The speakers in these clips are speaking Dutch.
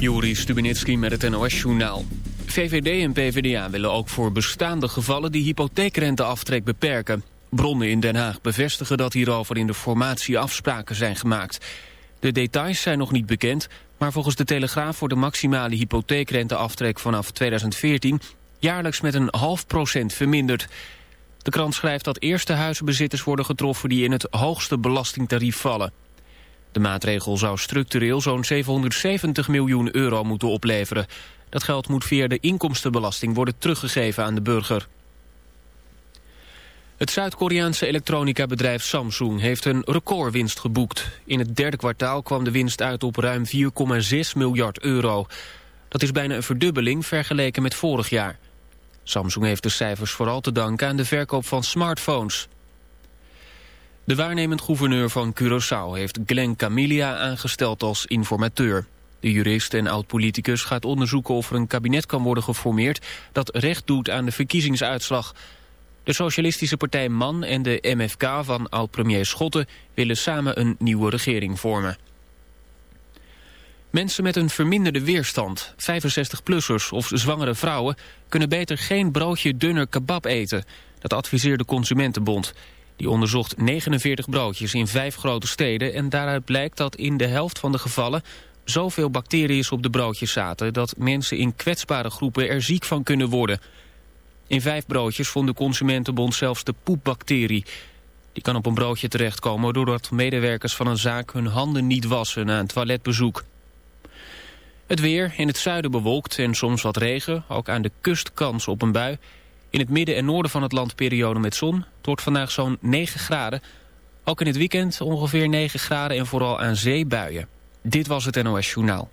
Juri Stubenitski met het NOS-journaal. VVD en PvdA willen ook voor bestaande gevallen die hypotheekrenteaftrek beperken. Bronnen in Den Haag bevestigen dat hierover in de formatie afspraken zijn gemaakt. De details zijn nog niet bekend, maar volgens de Telegraaf wordt de maximale hypotheekrenteaftrek vanaf 2014 jaarlijks met een half procent verminderd. De krant schrijft dat eerste huizenbezitters worden getroffen die in het hoogste belastingtarief vallen. De maatregel zou structureel zo'n 770 miljoen euro moeten opleveren. Dat geld moet via de inkomstenbelasting worden teruggegeven aan de burger. Het Zuid-Koreaanse elektronica-bedrijf Samsung heeft een recordwinst geboekt. In het derde kwartaal kwam de winst uit op ruim 4,6 miljard euro. Dat is bijna een verdubbeling vergeleken met vorig jaar. Samsung heeft de cijfers vooral te danken aan de verkoop van smartphones. De waarnemend gouverneur van Curaçao heeft Glenn Camilia aangesteld als informateur. De jurist en oud-politicus gaat onderzoeken of er een kabinet kan worden geformeerd... dat recht doet aan de verkiezingsuitslag. De Socialistische Partij MAN en de MFK van oud-premier Schotten... willen samen een nieuwe regering vormen. Mensen met een verminderde weerstand, 65-plussers of zwangere vrouwen... kunnen beter geen broodje dunner kebab eten. Dat adviseert de Consumentenbond... Die onderzocht 49 broodjes in vijf grote steden... en daaruit blijkt dat in de helft van de gevallen... zoveel bacteriën op de broodjes zaten... dat mensen in kwetsbare groepen er ziek van kunnen worden. In vijf broodjes vond de Consumentenbond zelfs de poepbacterie. Die kan op een broodje terechtkomen... doordat medewerkers van een zaak hun handen niet wassen na een toiletbezoek. Het weer in het zuiden bewolkt en soms wat regen. Ook aan de kust kans op een bui... In het midden en noorden van het land periode met zon. Het wordt vandaag zo'n 9 graden. Ook in het weekend ongeveer 9 graden en vooral aan zee buien. Dit was het NOS Journaal.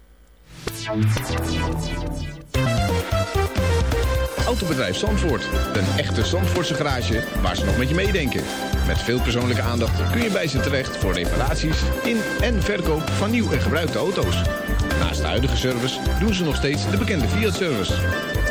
Autobedrijf Zandvoort. Een echte Zandvoortse garage waar ze nog met je meedenken. Met veel persoonlijke aandacht kun je bij ze terecht voor reparaties in en verkoop van nieuw en gebruikte auto's. Naast de huidige service doen ze nog steeds de bekende Fiat-service.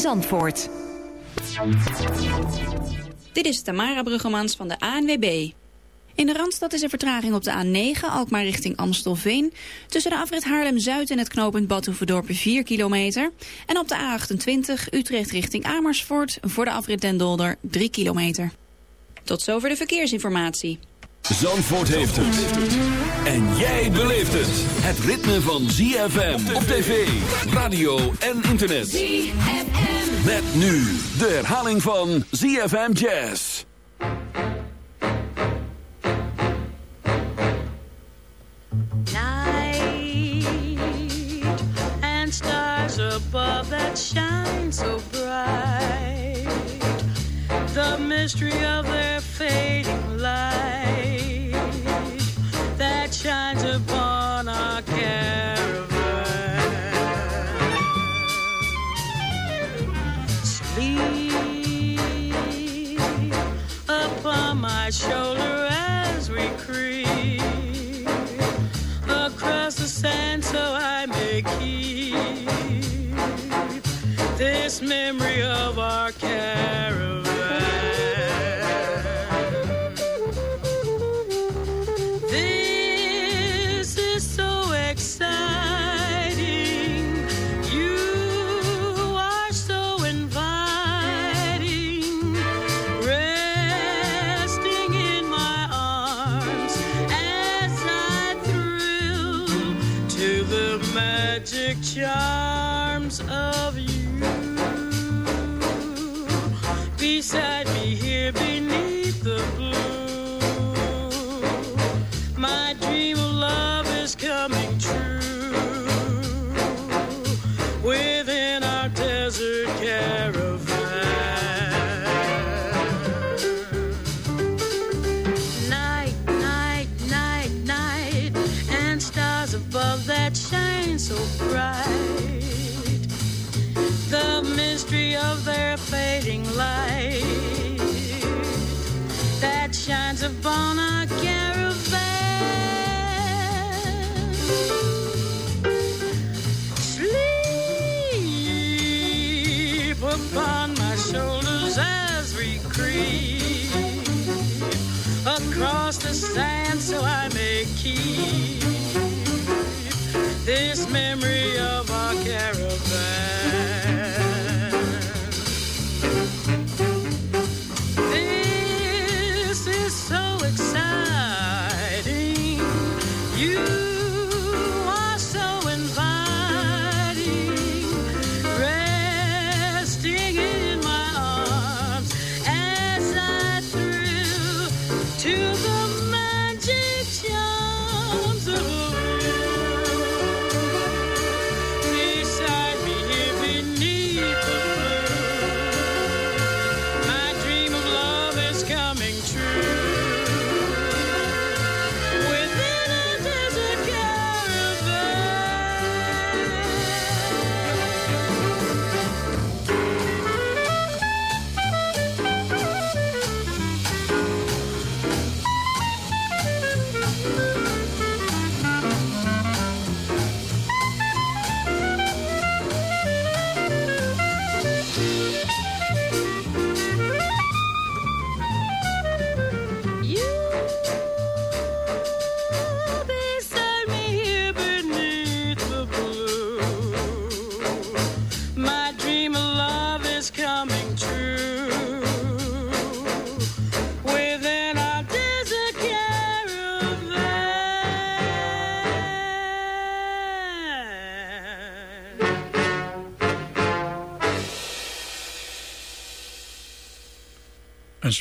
Zandvoort. Dit is Tamara Bruggemans van de ANWB. In de Randstad is er vertraging op de A9, Alkmaar richting Amstelveen. Tussen de afrit Haarlem-Zuid en het knooppunt Badhoevedorp 4 kilometer. En op de A28 Utrecht richting Amersfoort voor de afrit Den Dolder 3 kilometer. Tot zover de verkeersinformatie. Zandvoort heeft het. En jij beleeft het. Het ritme van ZFM op tv, radio en internet. ZFM. Met nu de herhaling van ZFM Jazz. above that shine so bright. The mystery of their fading this memory of our caravan.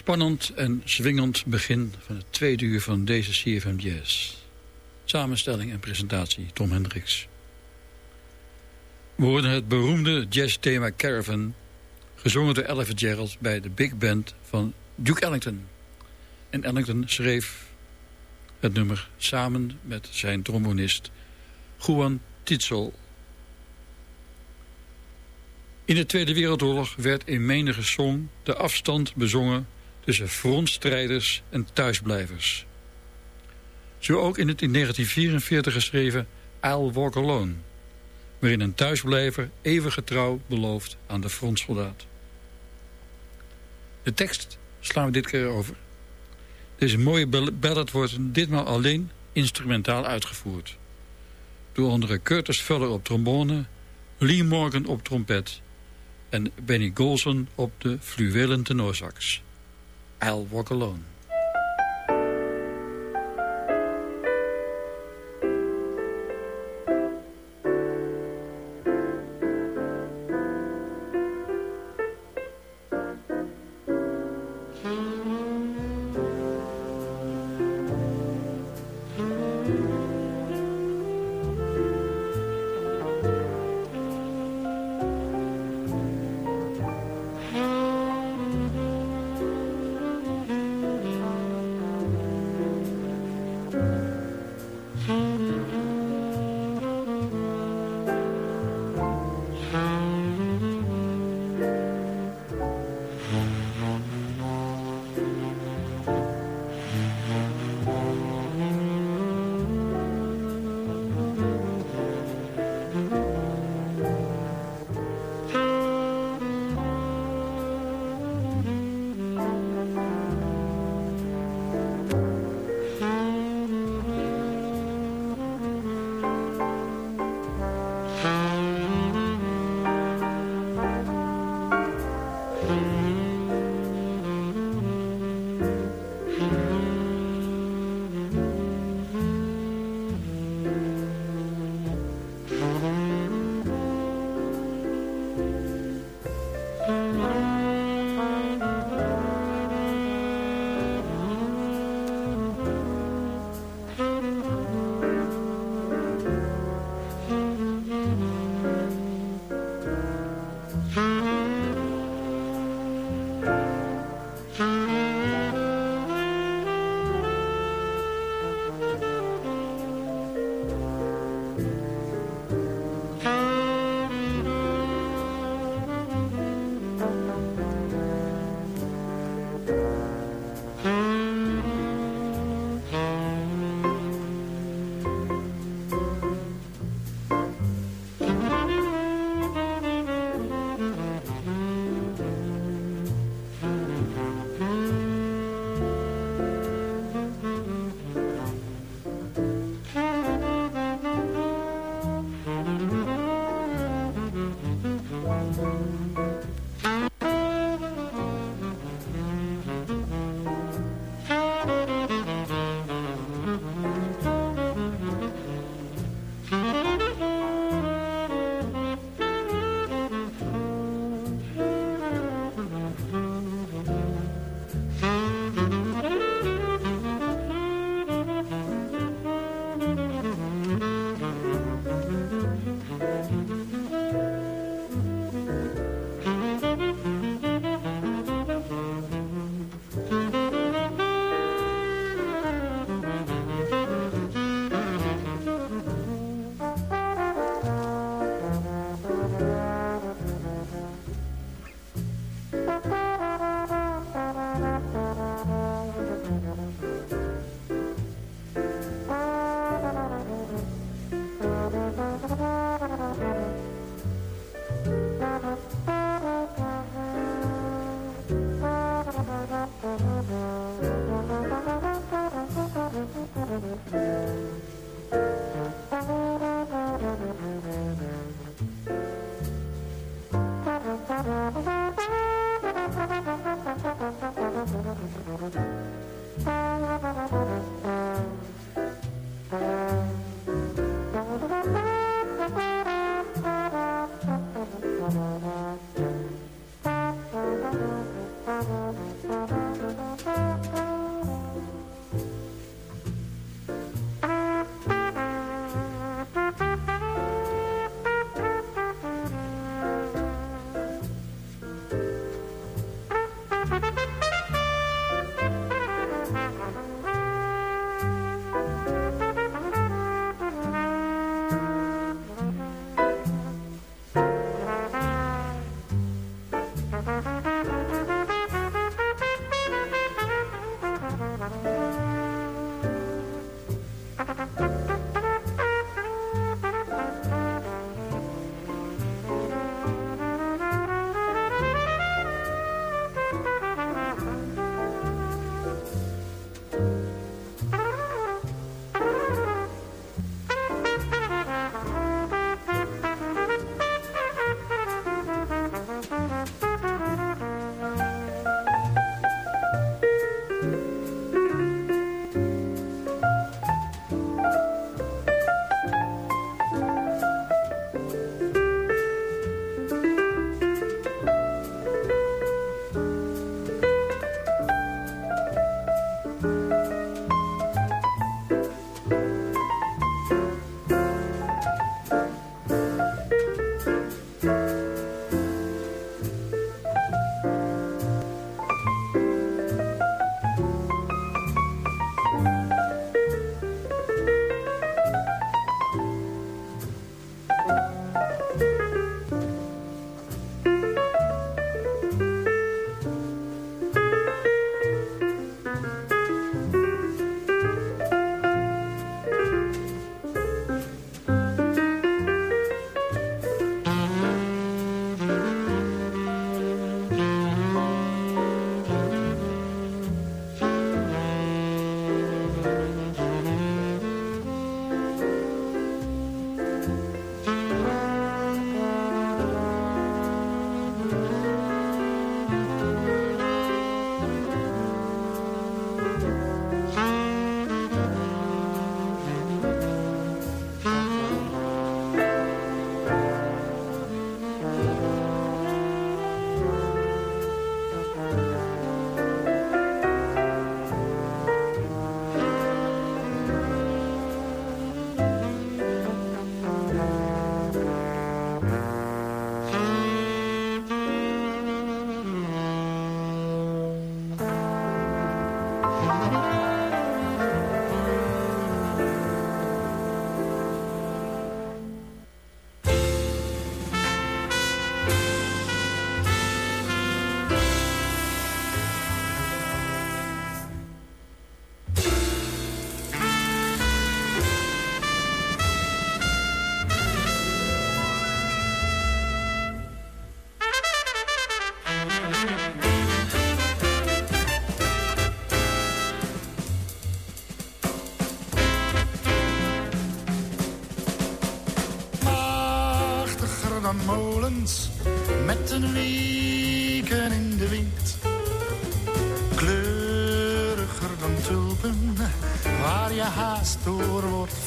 Spannend en zwingend begin van het tweede uur van deze CFM Jazz. Samenstelling en presentatie Tom Hendricks. We het beroemde jazzthema Caravan... gezongen door Ella Fitzgerald bij de big band van Duke Ellington. En Ellington schreef het nummer samen met zijn trombonist Juan Titzel. In de Tweede Wereldoorlog werd in menige song de afstand bezongen tussen frontstrijders en thuisblijvers. Zo ook in het in 1944 geschreven I'll Walk Alone, waarin een thuisblijver even getrouw belooft aan de frontsoldaat. De tekst slaan we dit keer over. Deze mooie ballad wordt ditmaal alleen instrumentaal uitgevoerd. Door onder Curtis Fuller op trombone, Lee Morgan op trompet en Benny Golson op de fluwelen tenorsax. I'll Walk Alone.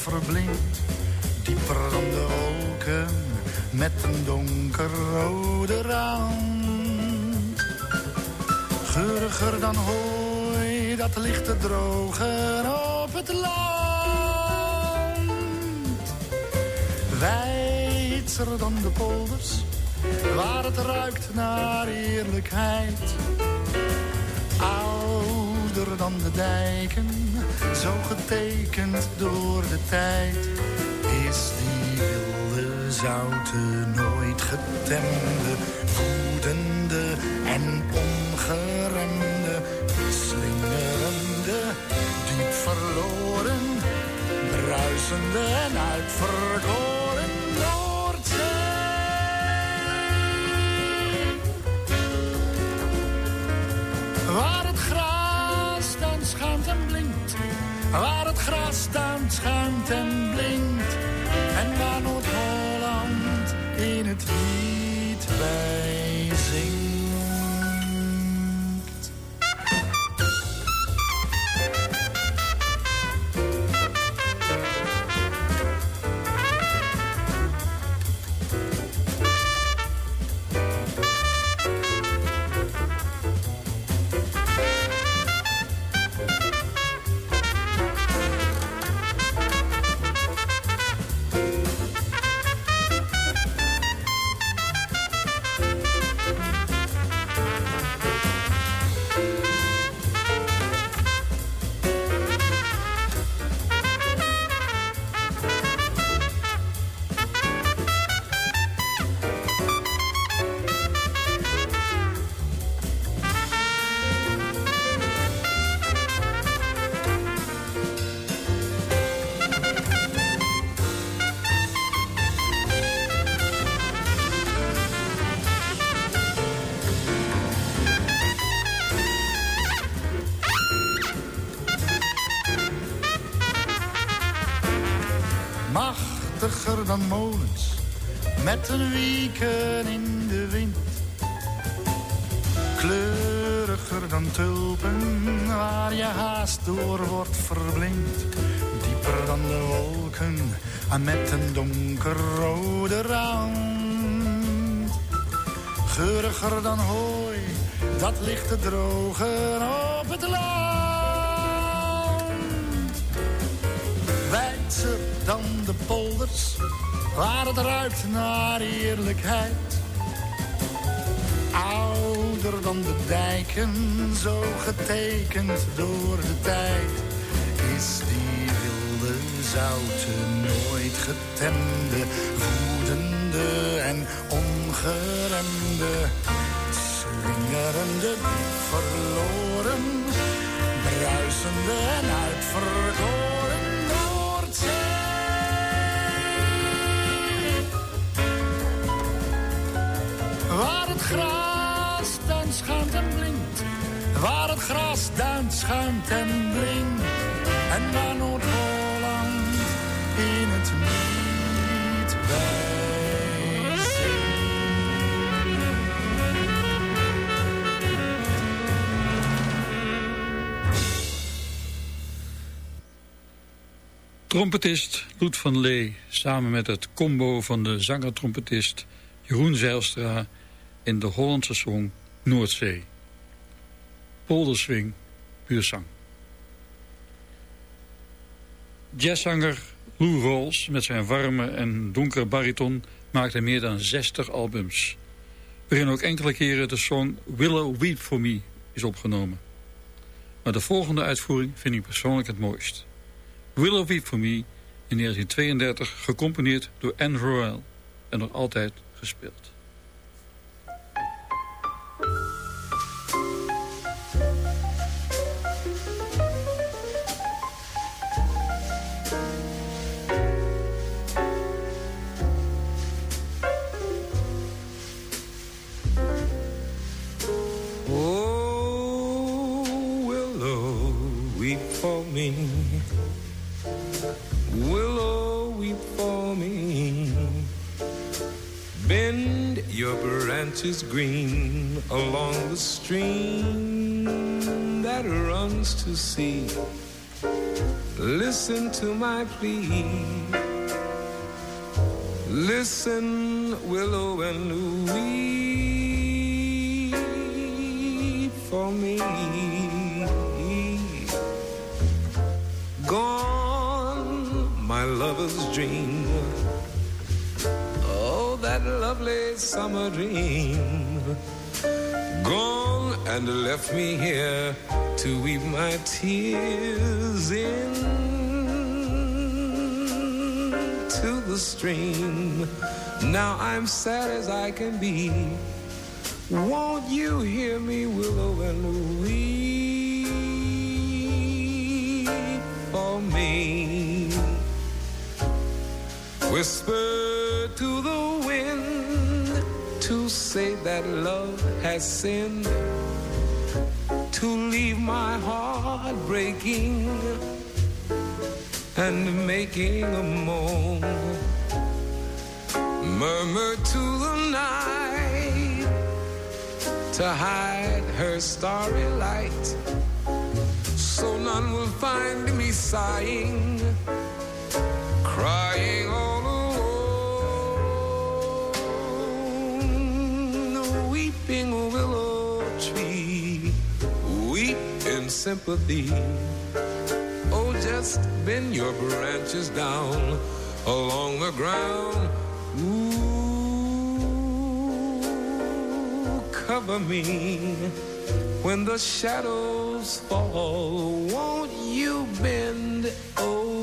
Verblind. Dieper dan de wolken met een donkerrode rand. Geuriger dan hooi dat ligt te drogen op het land. Wijdser dan de polders, waar het ruikt naar eerlijkheid. Ouder dan de dijken, zo getekend door de tijd. Is die wilde zoute, nooit getemde, voedende en ongeremde, slingerende, diep verloren, bruisende en uitverkoren gras dan schuimt molens met een wieken in de wind. Kleuriger dan tulpen waar je haast door wordt verblind. Dieper dan de wolken en met een donkerrode rand. Geuriger dan hooi, dat ligt te drogen op het land. Wijdser dan de polders waar het ruikt naar eerlijkheid. Ouder dan de dijken, zo getekend door de tijd, is die wilde zoute, nooit getemde, voedende en ongeremde, swingerende, verloren, bruisende en uitverkoren gras dan en blinkt. Waar het gras dan en blinkt. En waar Noord-Holland in het niet Trompetist Loet van Lee samen met het combo van de zanger-trompetist Jeroen Zijlstra in de Hollandse song Noordzee. Polderswing, puur zang. Jazzzanger Lou Rawls met zijn warme en donkere bariton maakte meer dan 60 albums. Waarin ook enkele keren de song Willow Weep For Me is opgenomen. Maar de volgende uitvoering vind ik persoonlijk het mooist. Willow Weep For Me in 1932 gecomponeerd door Anne Royal en nog altijd gespeeld. Me. Willow, weep for me. Bend your branches green along the stream that runs to sea. Listen to my plea. Listen, willow and weep for me. My lover's dream. Oh, that lovely summer dream. Gone and left me here to weep my tears in to the stream. Now I'm sad as I can be. Won't you hear me, willow and weep Whisper to the wind to say that love has sinned, to leave my heart breaking and making a moan. Murmur to the night to hide her starry light, so none will find me sighing, crying weeping willow tree, weep in sympathy. Oh, just bend your branches down along the ground. Ooh, cover me when the shadows fall. Won't you bend, oh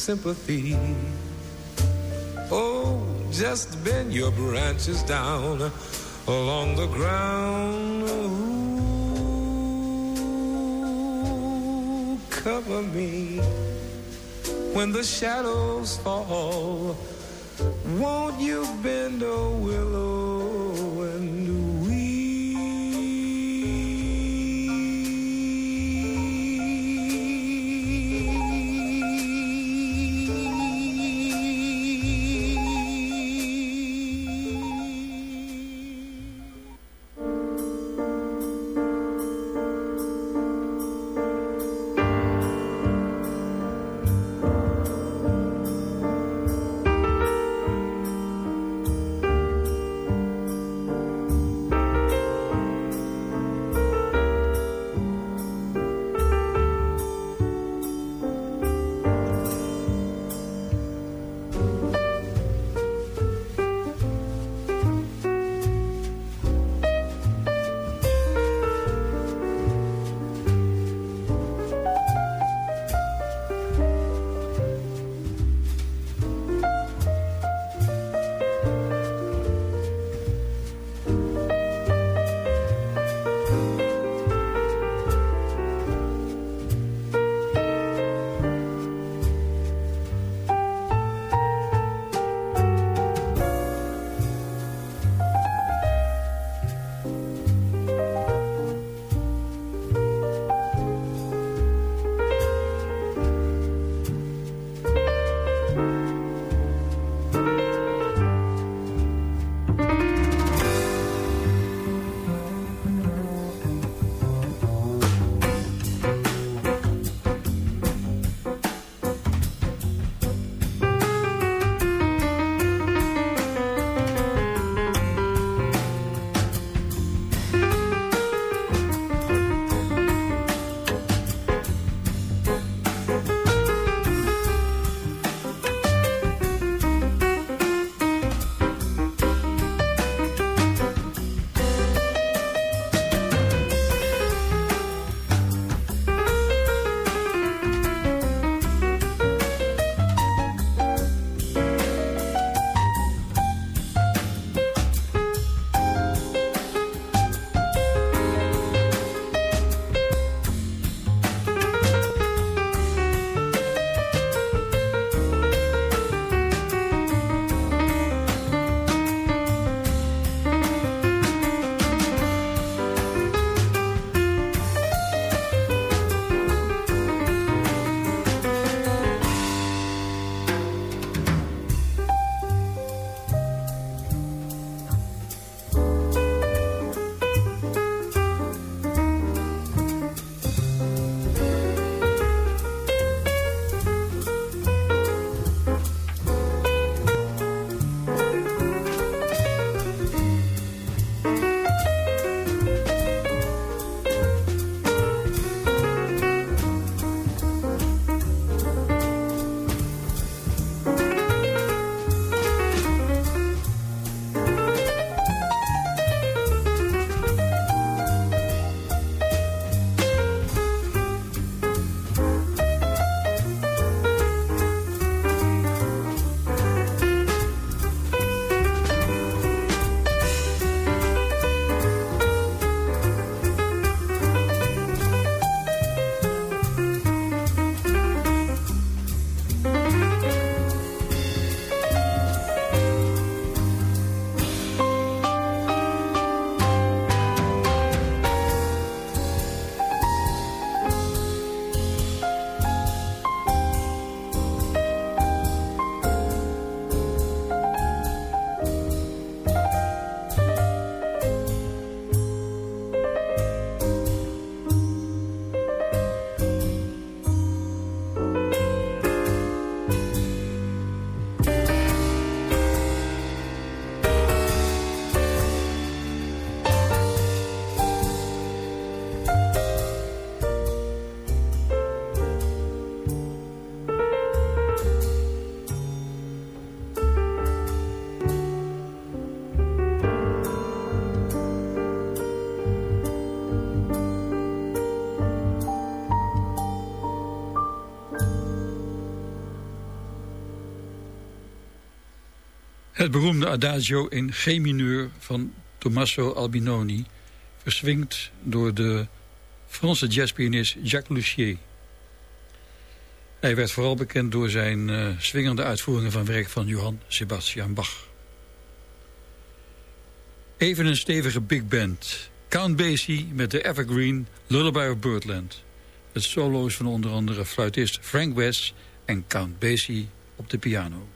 sympathy. Oh, just bend your branches down along the ground. Ooh, cover me when the shadows fall Het beroemde adagio in G mineur van Tommaso Albinoni... verswingt door de Franse jazzpianist Jacques Lussier. Hij werd vooral bekend door zijn uh, swingende uitvoeringen van werk van Johann Sebastian Bach. Even een stevige big band. Count Basie met de evergreen Lullaby of Birdland. Het solo's van onder andere fluitist Frank West en Count Basie op de piano.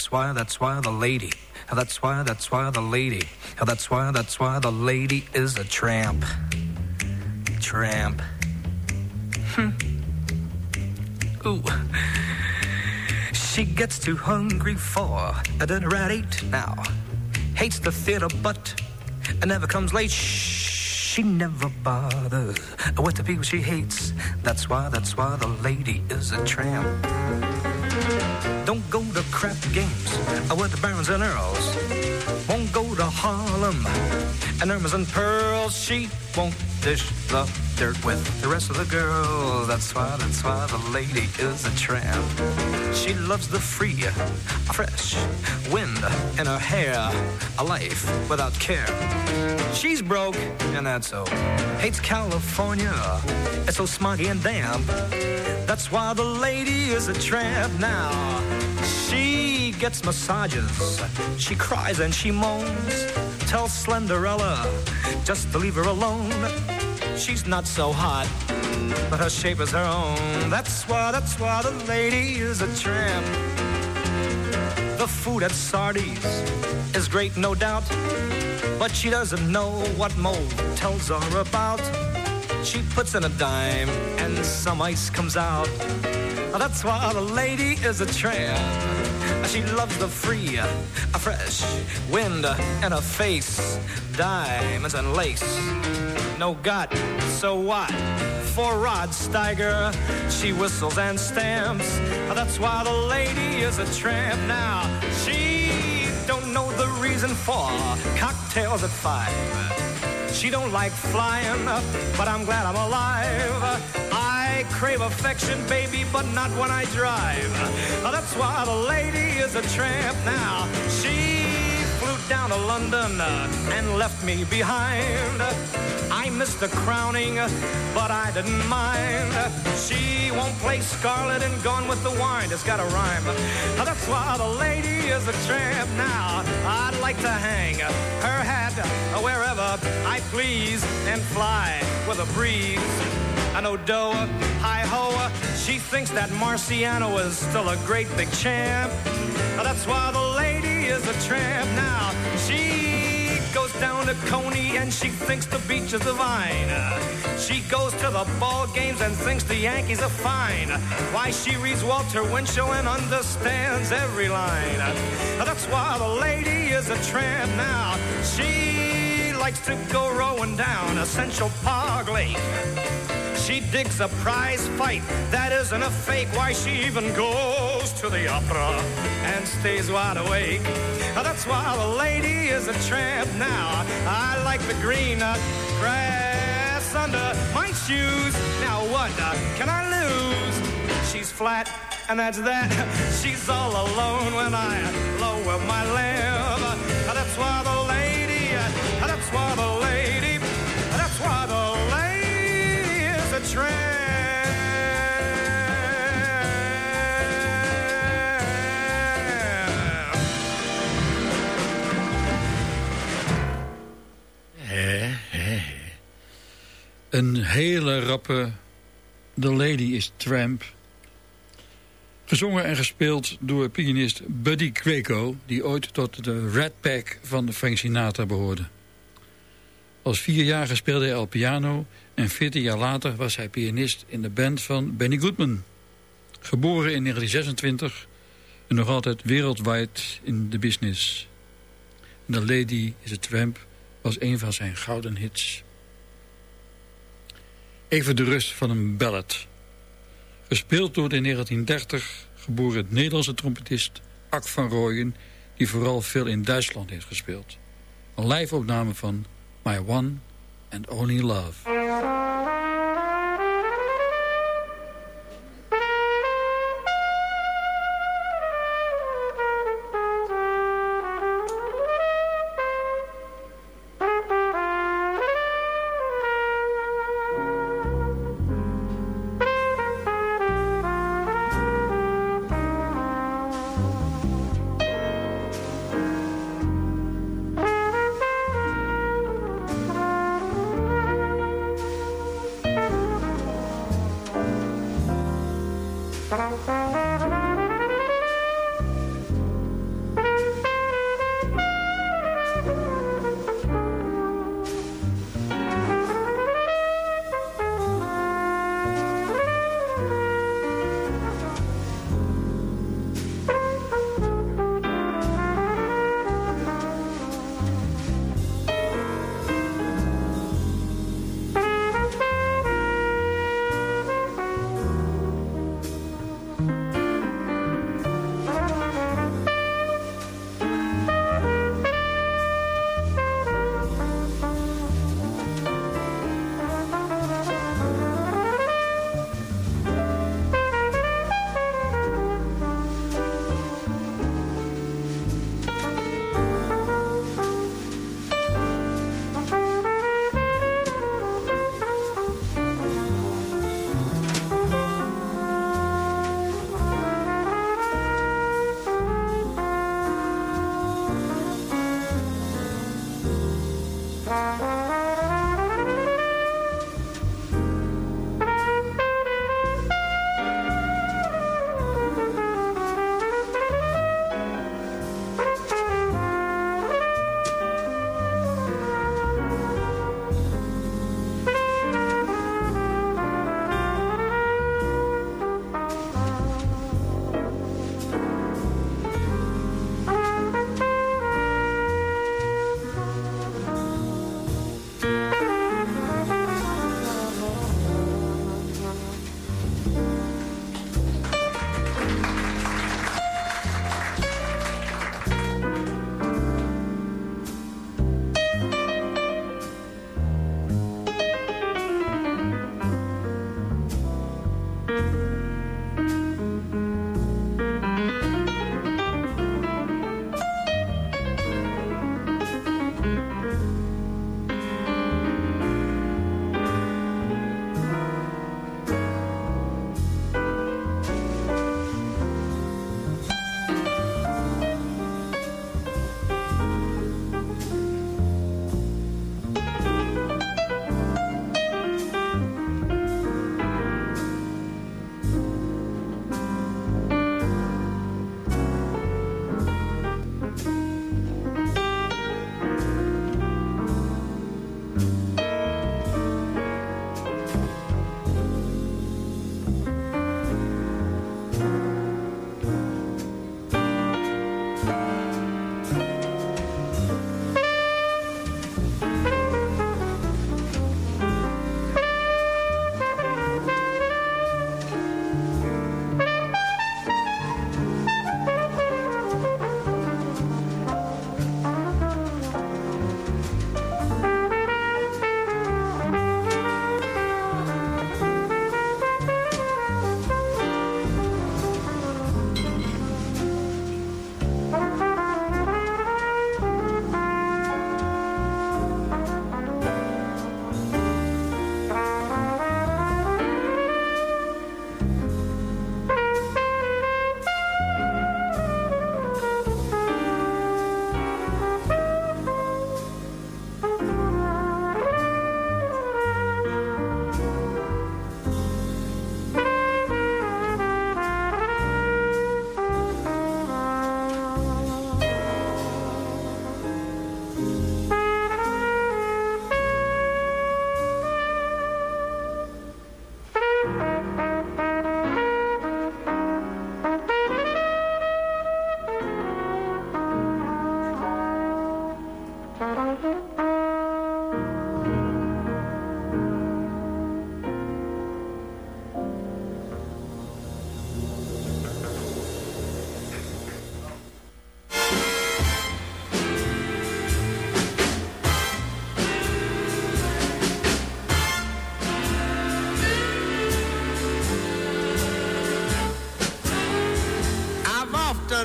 That's why, that's why the lady. That's why, that's why the lady. That's why, that's why the lady is a tramp. Tramp. Hmm. Ooh. She gets too hungry for a dinner at eight now. Hates the theater, but never comes late. She never bothers with the people she hates. That's why, that's why the lady is a tramp. Go to crap games uh, with the barons and earls. Won't go to Harlem and Irmas and Pearls. She won't dish the dirt with the rest of the girls. That's why, that's why the lady is a tramp. She loves the free, fresh wind in her hair, a life without care. She's broke, and that's so. Hates California, it's so smoggy and damp. That's why the lady is a tramp now. She gets massages, she cries and she moans. Tell Slenderella just to leave her alone. She's not so hot, but her shape is her own. That's why, that's why the lady is a tramp. The food at Sardi's is great, no doubt, but she doesn't know what motels her about. She puts in a dime and some ice comes out. That's why the lady is a tramp. She loves the free, uh, a fresh wind uh, in her face, diamonds and lace. No got, so what? For Rod Steiger, she whistles and stamps. That's why the lady is a tramp now. She don't know the reason for cocktails at five. She don't like flying, but I'm glad I'm alive. Crave affection, baby, but not when I drive. That's why the lady is a tramp now. She flew down to London and left me behind. I missed the crowning, but I didn't mind. She won't play Scarlet and Gone with the Wind. It's got a rhyme. That's why the lady is a tramp now. I'd like to hang her hat wherever I please and fly with a breeze. An Odoa, hi ho, she thinks that Marciano is still a great big champ. That's why the lady is a tramp now. She goes down to Coney and she thinks the beach is divine. She goes to the ball games and thinks the Yankees are fine. Why she reads Walter Winchell and understands every line. That's why the lady is a tramp now. She likes to go rowing down Essential Park Lake. She digs a prize fight that isn't a fake. Why she even goes to the opera and stays wide awake. That's why the lady is a tramp now. I like the green grass under my shoes. Now what can I lose? She's flat, and that's that. She's all alone when I lower my lamp. That's why Een hele rappe The Lady is Tramp. Gezongen en gespeeld door pianist Buddy Quaco... die ooit tot de Red Pack van Frank Sinatra behoorde. Als vierjarige speelde hij al piano... en veertien jaar later was hij pianist in de band van Benny Goodman. Geboren in 1926 en nog altijd wereldwijd in de business. The Lady is a Tramp was een van zijn gouden hits. Even de rust van een ballad. Gespeeld door de in 1930 geboren Nederlandse trompetist Ak van Rooyen... die vooral veel in Duitsland heeft gespeeld. Een live-opname van My One and Only Love.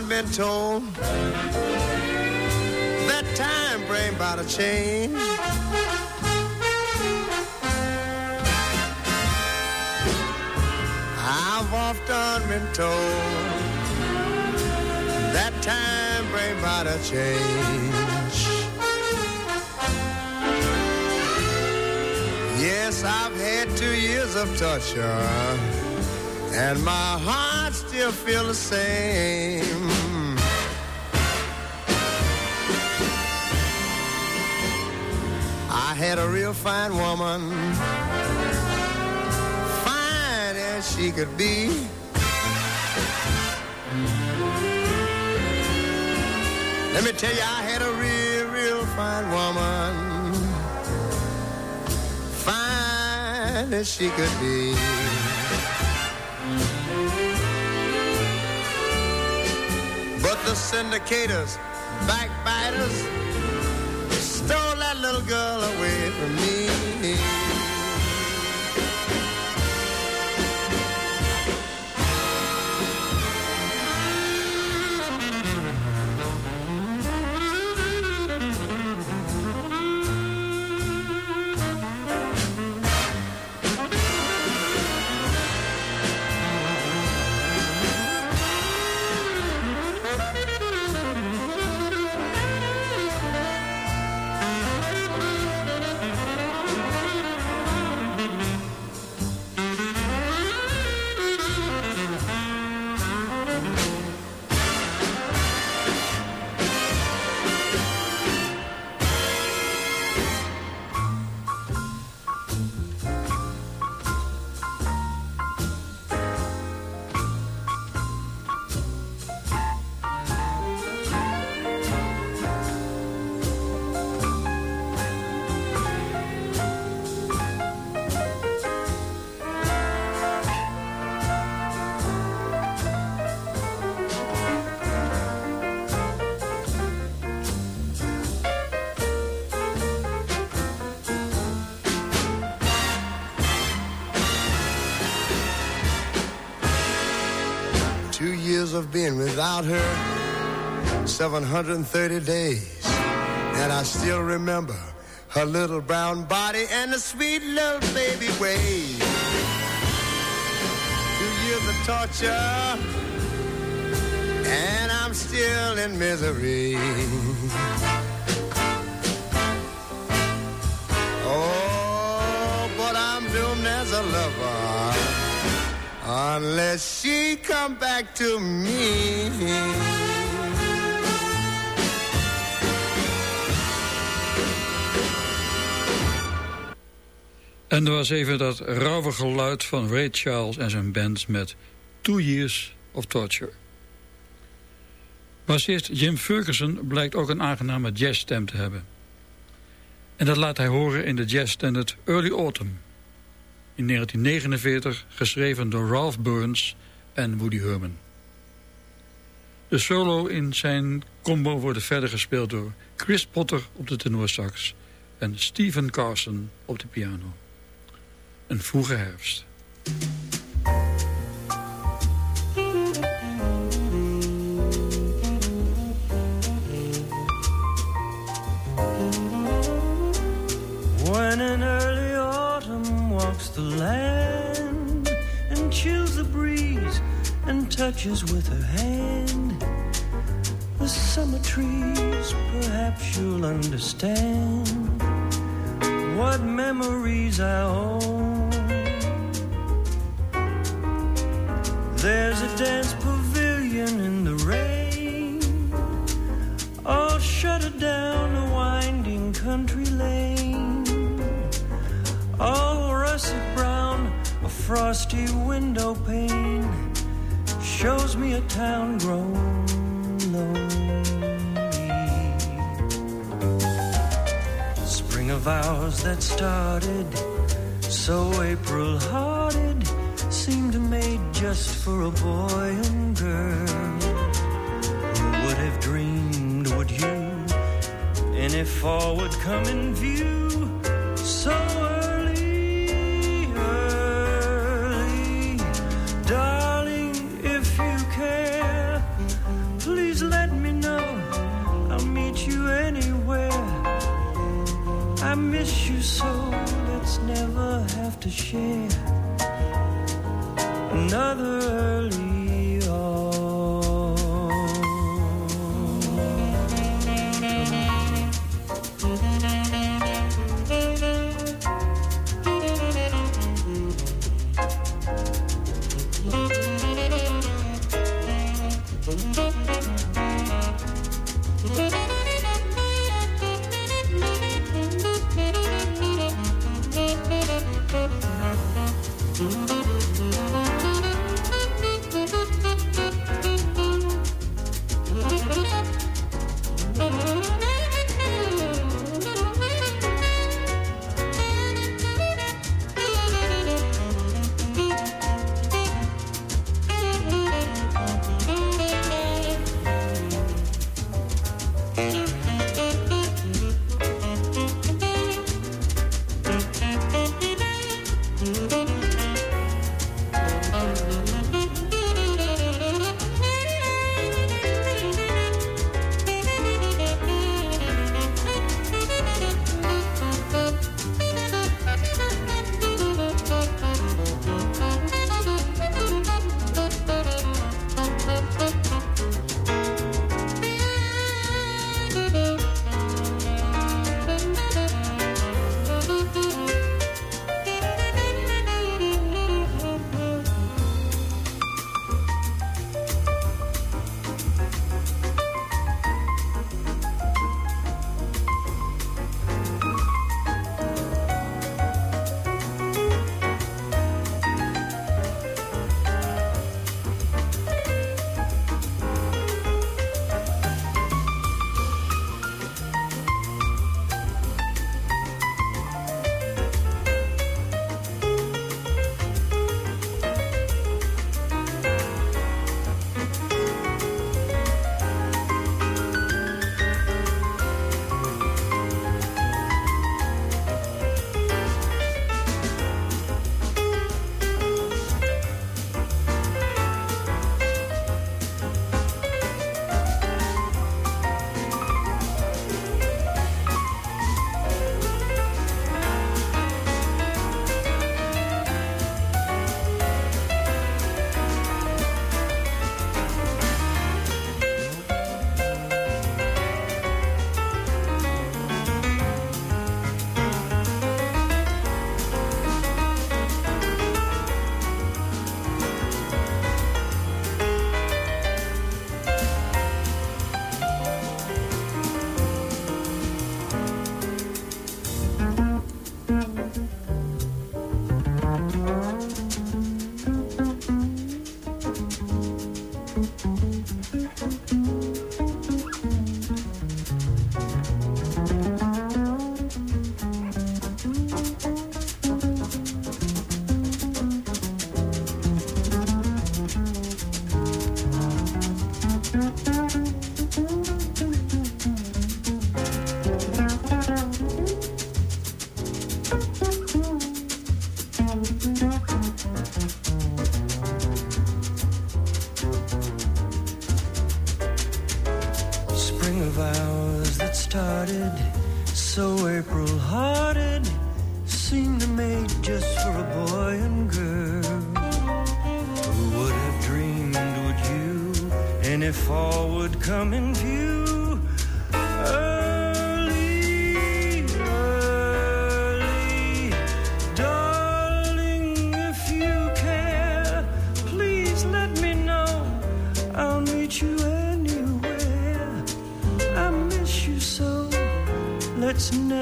Been told that time bring about a change. I've often been told that time bring about a change. Yes, I've had two years of torture, and my heart still feels the same. Had a real fine woman, fine as she could be. Let me tell you, I had a real, real fine woman, fine as she could be. But the syndicators, backbiters, stole little girl away from me. Of being without her, 730 days. And I still remember her little brown body and the sweet little baby ways. Two years of torture, and I'm still in misery. Oh, but I'm doomed as a lover unless come back to me. En er was even dat rauwe geluid van Ray Charles en zijn band met Two Years of Torture. Bassist Jim Ferguson blijkt ook een aangename jazzstem te hebben. En dat laat hij horen in de jazzstandard Early Autumn. In 1949 geschreven door Ralph Burns en Woody Herman. De solo in zijn combo worden verder gespeeld door Chris Potter op de tenorsax en Stephen Carson op de piano. Een vroege herfst. Touches with her hand. The summer trees, perhaps you'll understand what memories I own. There's a dance pavilion in the rain, all shuttered down a winding country lane, all russet brown, a frosty window pane shows me a town grown lonely. Spring of ours that started so April hearted seemed made just for a boy and girl. Who would have dreamed, would you, any would come in view so let's never have to share. Another early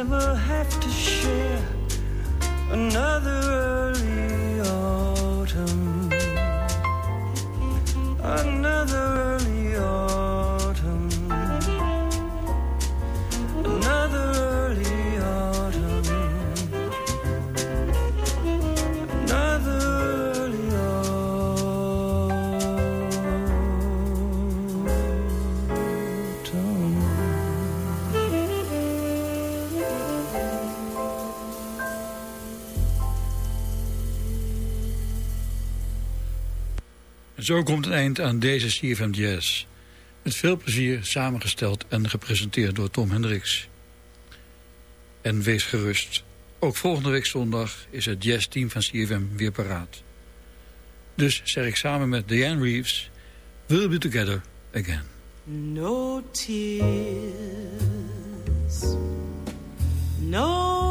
never have to Zo komt het eind aan deze CFM Jazz. Met veel plezier samengesteld en gepresenteerd door Tom Hendricks. En wees gerust, ook volgende week zondag is het jazzteam van CFM weer paraat. Dus zeg ik samen met Diane Reeves, we'll be together again. No tears, no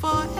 forever.